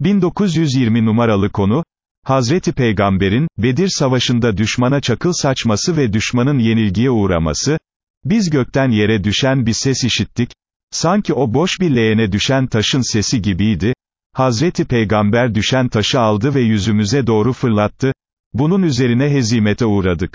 1920 numaralı konu, Hazreti Peygamber'in, Bedir Savaşı'nda düşmana çakıl saçması ve düşmanın yenilgiye uğraması, biz gökten yere düşen bir ses işittik, sanki o boş bir leğene düşen taşın sesi gibiydi, Hazreti Peygamber düşen taşı aldı ve yüzümüze doğru fırlattı, bunun üzerine hezimete uğradık.